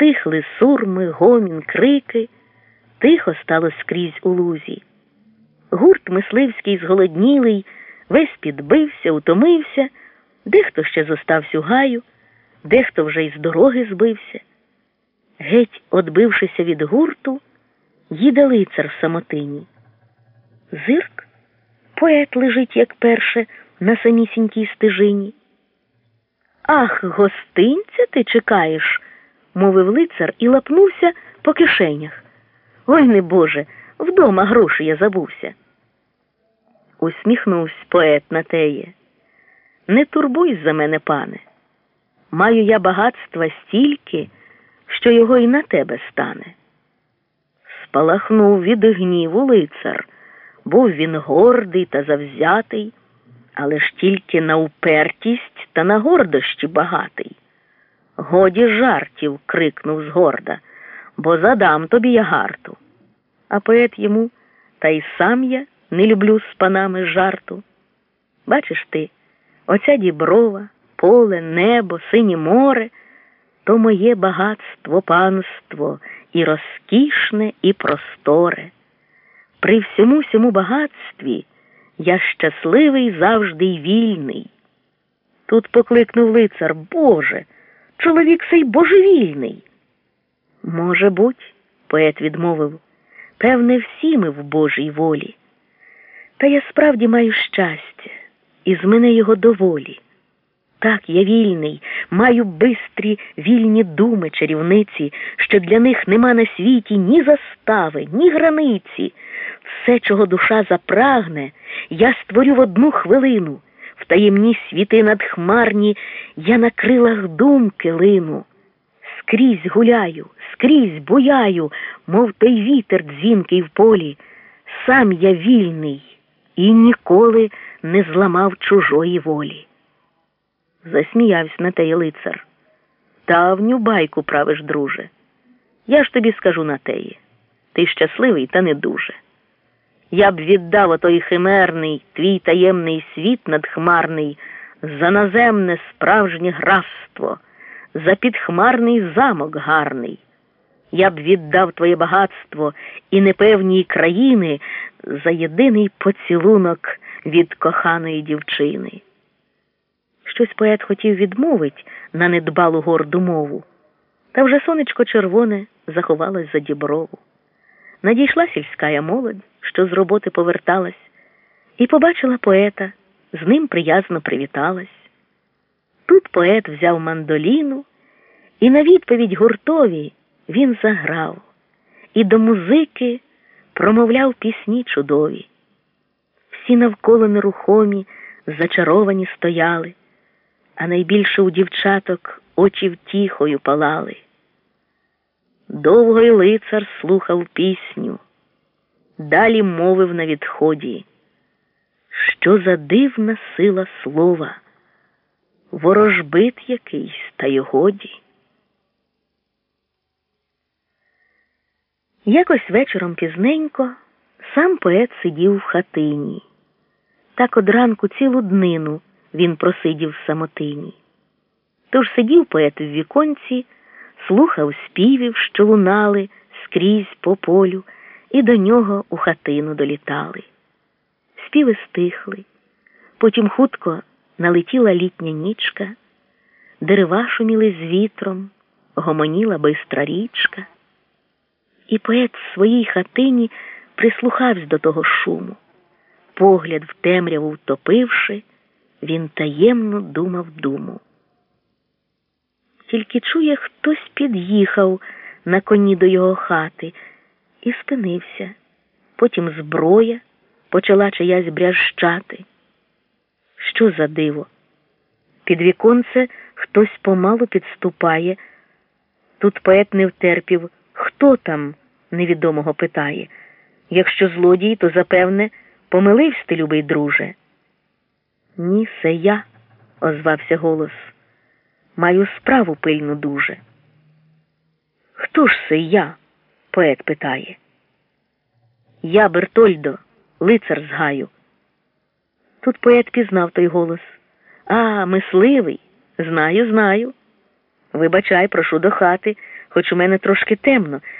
Стихли сурми, гомін, крики, тихо стало скрізь у лузі. Гурт мисливський зголоднілий, весь підбився, утомився, дехто ще зостався у гаю, дехто вже й з дороги збився. Геть, отбившися від гурту, їде лицар в самотині. Зирк, поет лежить, як перше, на самісінькій стежині. Ах, гостинця ти чекаєш, мовив лицар і лапнувся по кишенях. Ой не Боже, вдома гроші я забувся. Усміхнувся поет на теє. Не турбуй за мене, пане. Маю я багатства стільки, що його і на тебе стане. Спалахнув від гніву лицар. Був він гордий та завзятий, але ж тільки на упертість та на гордощі багатий. Годі жартів, крикнув згорда, бо задам тобі я гарту. А поет йому, та й сам я не люблю з панами жарту. Бачиш ти, оця діброва, поле, небо, синє море то моє багатство, панство і розкішне, і просторе. При всьому сьому багатстві я щасливий завжди й вільний. Тут покликнув лицар Боже, чоловік сей божевільний. Може буть, поет відмовив, певне, всі ми в Божій волі. Та я справді маю щастя, і з мене його доволі. Так, я вільний, маю бистрі вільні думи чарівниці, що для них нема на світі ні застави, ні границі. Все, чого душа запрагне, я створю в одну хвилину. Таємні світи надхмарні я на крилах думки лину. Скрізь гуляю, скрізь буяю, мов той вітер дзвінкий в полі. Сам я вільний і ніколи не зламав чужої волі. Засміявся на теє лицар. Давню байку правиш, друже. Я ж тобі скажу на теє. Ти щасливий, та не дуже. Я б віддав отой химерний, твій таємний світ надхмарний, за наземне справжнє графство, за підхмарний замок гарний. Я б віддав твоє багатство і непевній країни за єдиний поцілунок від коханої дівчини. Щось поет хотів відмовить на недбалу горду мову, та вже сонечко червоне заховалось за діброву. Надійшла сільська молодь, що з роботи поверталась, і побачила поета, з ним приязно привіталась. Тут поет взяв мандоліну, і на відповідь гуртові він заграв, і до музики промовляв пісні чудові. Всі навколо нерухомі, зачаровані стояли а найбільше у дівчаток очі втіхою палали. Довго й лицар слухав пісню, далі мовив на відході, що за дивна сила слова, ворожбит якийсь та й. Якось вечором пізненько сам поет сидів в хатині, так од ранку цілу днину він просидів в самотині. Тож сидів поет в віконці, слухав співів, що лунали скрізь по полю, і до нього у хатину долітали. Співи стихли, потім хутко налетіла літня нічка, дерева шуміли з вітром, гомоніла бистра річка. І поет в своїй хатині прислухався до того шуму, погляд в темряву втопивши він таємно думав думу. Тільки чує, хтось під'їхав на коні до його хати і спинився. Потім зброя почала чиясь брящати. Що за диво? Під віконце хтось помалу підступає. Тут поет не втерпів, хто там невідомого питає. Якщо злодій, то запевне помилився ти, любий друже. Ні, це я, озвався голос. Маю справу пильну дуже. Хто ж це я? Поет питає. Я Бертольдо, лицар з гаю. Тут поет пізнав той голос. А, мисливий. Знаю, знаю. Вибачай, прошу до хати. хоч у мене трошки темно.